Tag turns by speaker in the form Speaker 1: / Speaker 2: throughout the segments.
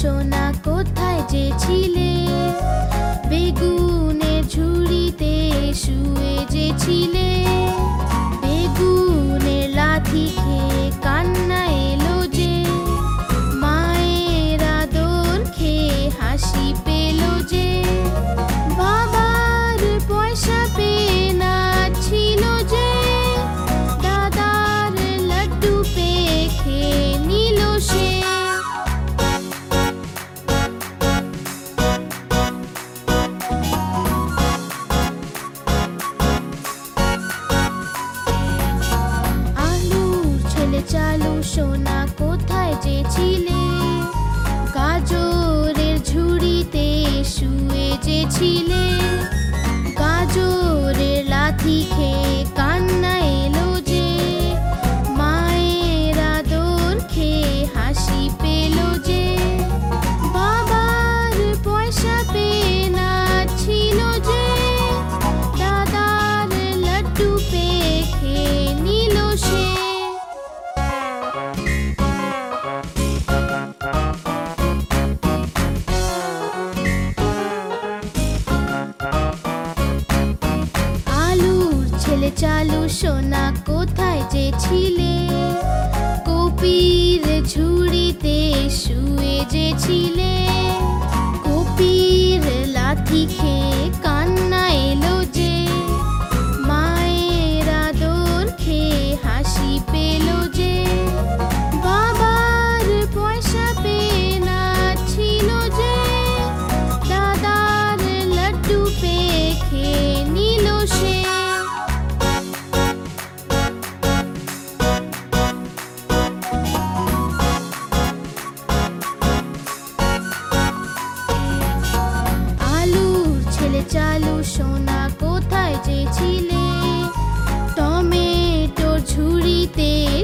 Speaker 1: শোনা কোথায় যে ছিল?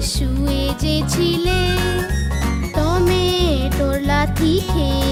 Speaker 1: শুয়ে যে ছিলে টমেটোর লাথি খেয়ে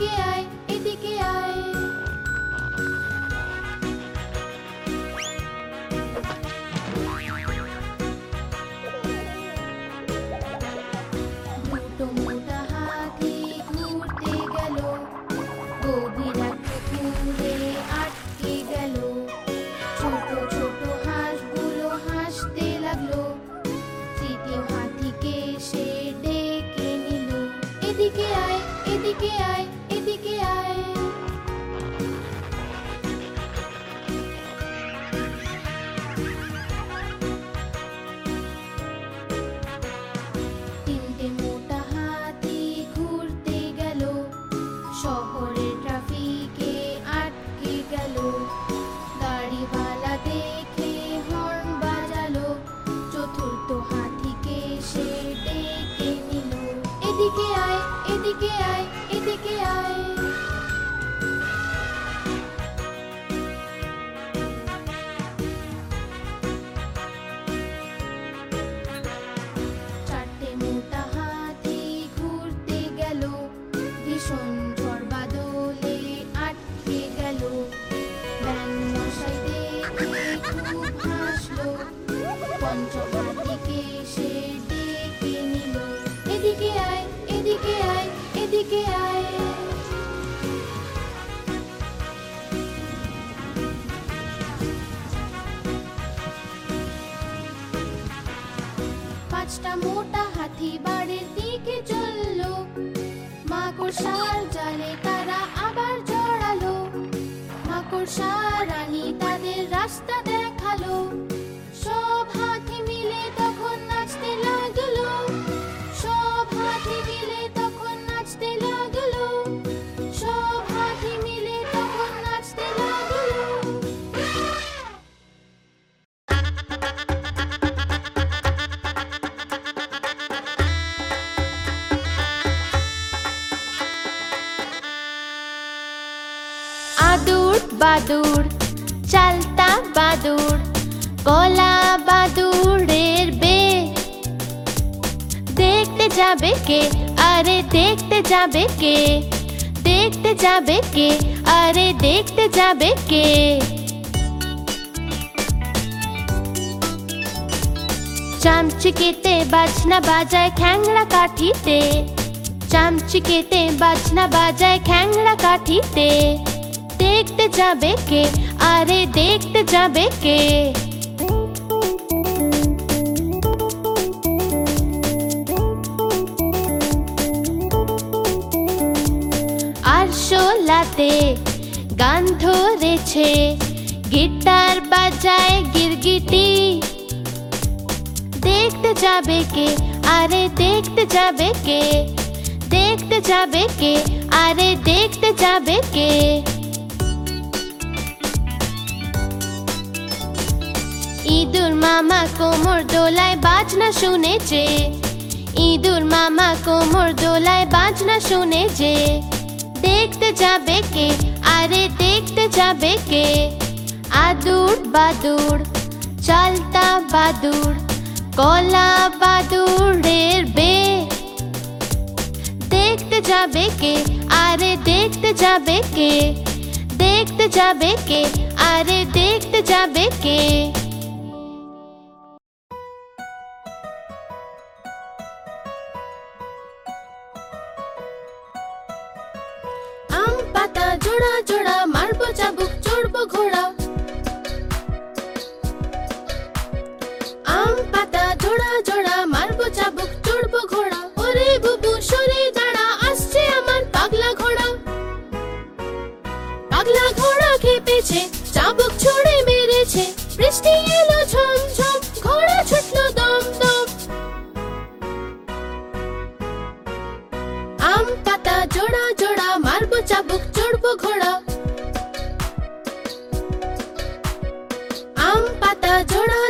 Speaker 1: এদিকে আয় বাদুর চালতা বাদুর কলা বাদুরের বে। দেখতে যাবে কে? আরে দেখতে যাবে কে? দেখতে যাবে কে? আরে দেখতে যাবে কে? চামচিকেতে বাজনা বাজায় খ্যাংড়া কাঠিতে। চামচিকেতে বাজনা বাজায় খ্যাংড়া কাঠিতে। দেখতে যাবে কে? আরে দেখতে যাবে কে? আর শোলাতে গান ধরেছে, গিটার বাজায় গিরগিটি। দেখতে যাবে কে? আরে দেখতে যাবে কে? দেখতে যাবে কে? আরে দেখতে যাবে কে? ইঁদুর মামা কোমর দোলায় বাজনা শুনেছে। ইঁদুর মামা কোমর দোলায় বাজনা শুনেছে। দেখতে যাবে কে? আরে দেখতে যাবে কে? আদুর বাদুর, চালতা বাদুর, কলা বাদুরের বে দেখতে যাবে কে? আরে দেখতে যাবে কে? দেখতে যাবে কে? আরে দেখতে যাবে কে? ঘোড়া। আম, পাতা, জোড়া জোড়া, মারবো চাবুক, চড়বো ঘোড়া। ওরে বুবু, সরে দাঁড়া, আসছে আমার পাগলা ঘোড়া। পাগলা ঘোড়া খেপেছে, চাবুক ছুড়ে মেরেছে। বৃষ্টি এলো ঝম ঝম ঘোড়া ছুটলো দম দম। আম, পাতা, জোড়া জোড়া, মারবো চাবুক, চড়বো ঘোড়া। আম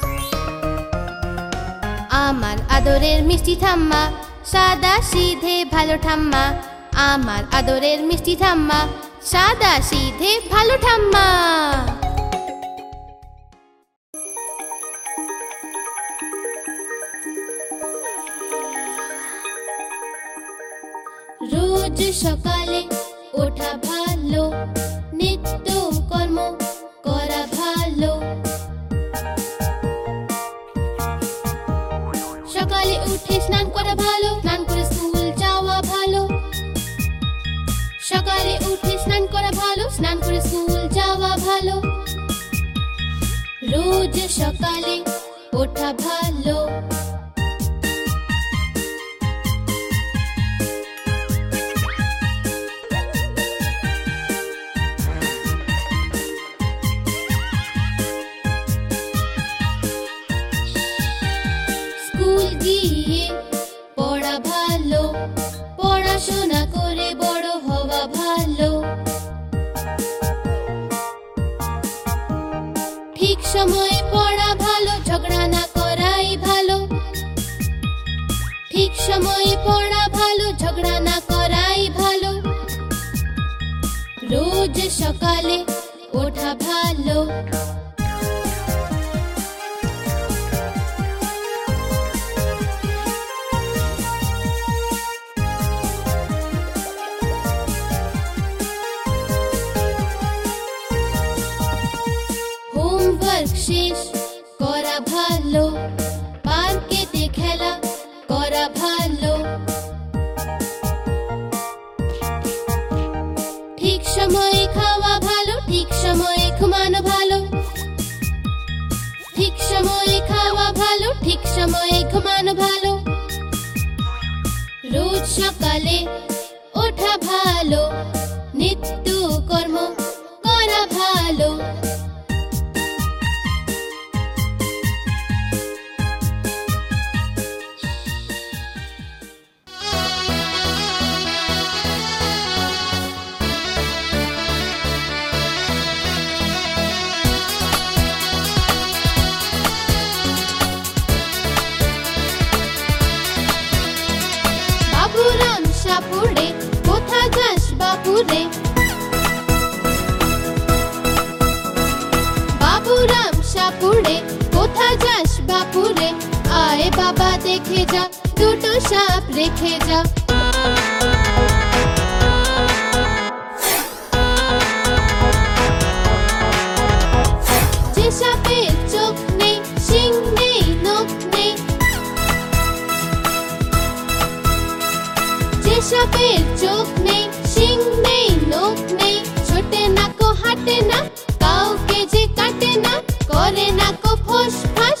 Speaker 1: আমার আদরের মিষ্টি ঠাম্মা, সাদা সিধে ভালো ঠাম্মা। আমার আদরের মিষ্টি ঠাম্মা, সাদা সিধে ভালো ঠাম্মা। রোজ সকালে ওঠা ভালো ভালো, স্নান করে স্কুল যাওয়া ভালো। সকালে উঠে স্নান করা ভালো, স্নান করে স্কুল যাওয়া ভালো। রোজ সকালে ওঠা ভালো। রোজ সকালে ওঠা ভালো। হোমওয়ার্ক শেষ চোখ মান ভালো। রোজ সকালে ওঠা ভালো। নিত্য কর্ম করা ভালো। কাপুরে কোথা যাস বাপুরে বাবুরাম সাপুরে কোথা যাস বাপুরে আয় বাবা, দেখে যা, দুটো সাপ রেখে যা। যে সাপের চোখ নেই শিং নেই, নখ সাপের চোখ নেই, শিং নেই নখ নেই। ছোটে না কো হাঁটে না, কাউকে যে কাটে না, করে না কো ফোস ফাঁস।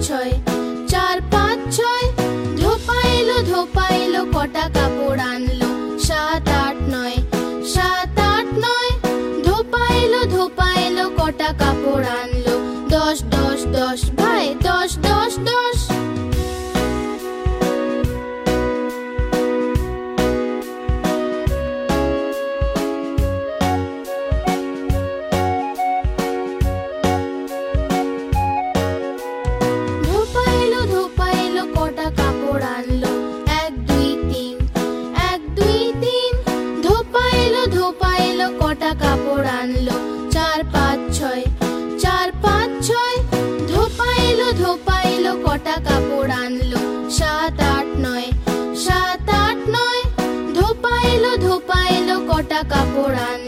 Speaker 1: 吹 temporal.